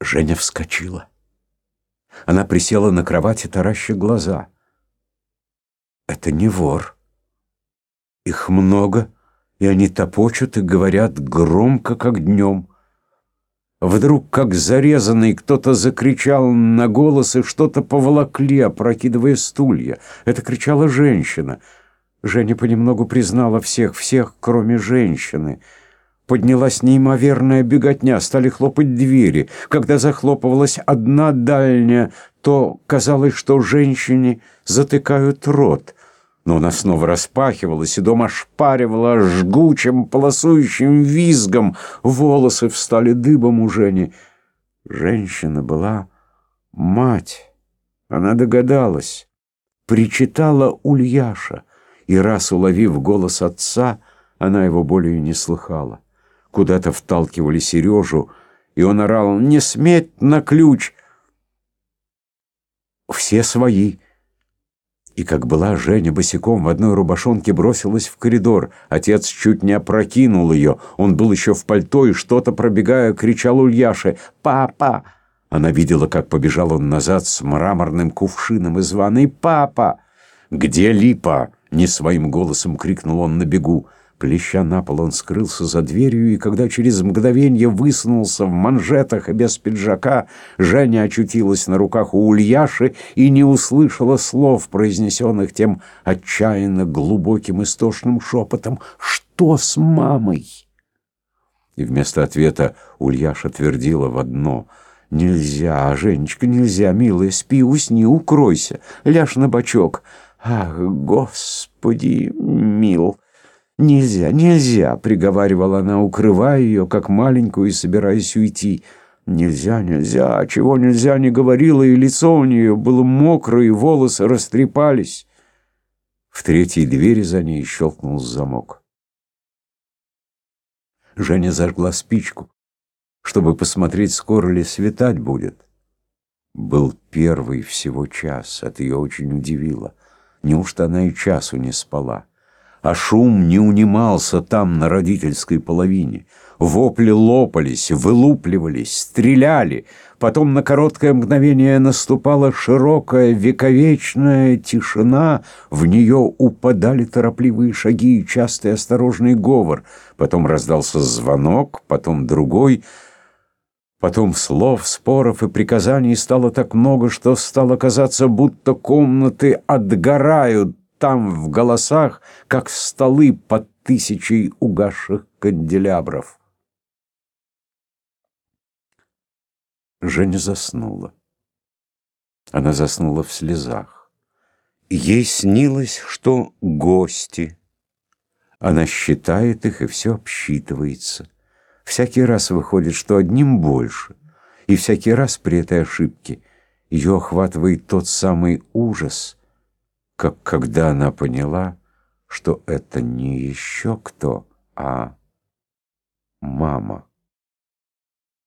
Женя вскочила. Она присела на кровати, тараща глаза. Это не вор. Их много, и они топочут и говорят громко, как днем. Вдруг, как зарезанный, кто-то закричал на голос, и что-то поволокли, опрокидывая стулья. Это кричала женщина. Женя понемногу признала всех, всех, кроме женщины — Поднялась неимоверная беготня, стали хлопать двери. Когда захлопывалась одна дальняя, то казалось, что женщине затыкают рот. Но она снова распахивалась, и дом ошпаривала жгучим, полосующим визгом. Волосы встали дыбом у Жени. Женщина была мать. Она догадалась. Причитала Ульяша, и раз уловив голос отца, она его более не слыхала куда-то вталкивали Сережу, и он орал «Не сметь на ключ!» Все свои. И как была Женя босиком в одной рубашонке бросилась в коридор. Отец чуть не опрокинул ее. Он был еще в пальто и что-то, пробегая, кричал Ульяше «Папа!». Она видела, как побежал он назад с мраморным кувшином из ванной «Папа!». «Где Липа?» — не своим голосом крикнул он на бегу. Плеща на пол, он скрылся за дверью, и когда через мгновение высунулся в манжетах и без пиджака, Женя очутилась на руках у Ульяши и не услышала слов, произнесенных тем отчаянно глубоким истошным шепотом «Что с мамой?» И вместо ответа Ульяша твердила в одно «Нельзя, Женечка, нельзя, милая, спи, усни, укройся, ляжь на бочок». «Ах, Господи, мил!» «Нельзя, нельзя!» — приговаривала она, укрывая ее, как маленькую, и собираясь уйти. «Нельзя, нельзя! Чего нельзя?» — не говорила, и лицо у нее было мокрое, и волосы растрепались. В третьей двери за ней щелкнул замок. Женя зажгла спичку, чтобы посмотреть, скоро ли светать будет. Был первый всего час, это ее очень удивило. Неужто она и часу не спала? а шум не унимался там, на родительской половине. Вопли лопались, вылупливались, стреляли. Потом на короткое мгновение наступала широкая вековечная тишина, в нее упадали торопливые шаги и частый осторожный говор. Потом раздался звонок, потом другой — Потом слов, споров и приказаний стало так много, что стало казаться, будто комнаты отгорают там в голосах, как столы под тысячей угасших канделябров. Женя заснула. Она заснула в слезах. Ей снилось, что гости. Она считает их, и все обсчитывается. Всякий раз выходит, что одним больше. И всякий раз при этой ошибке ее охватывает тот самый ужас — как когда она поняла, что это не еще кто, а мама.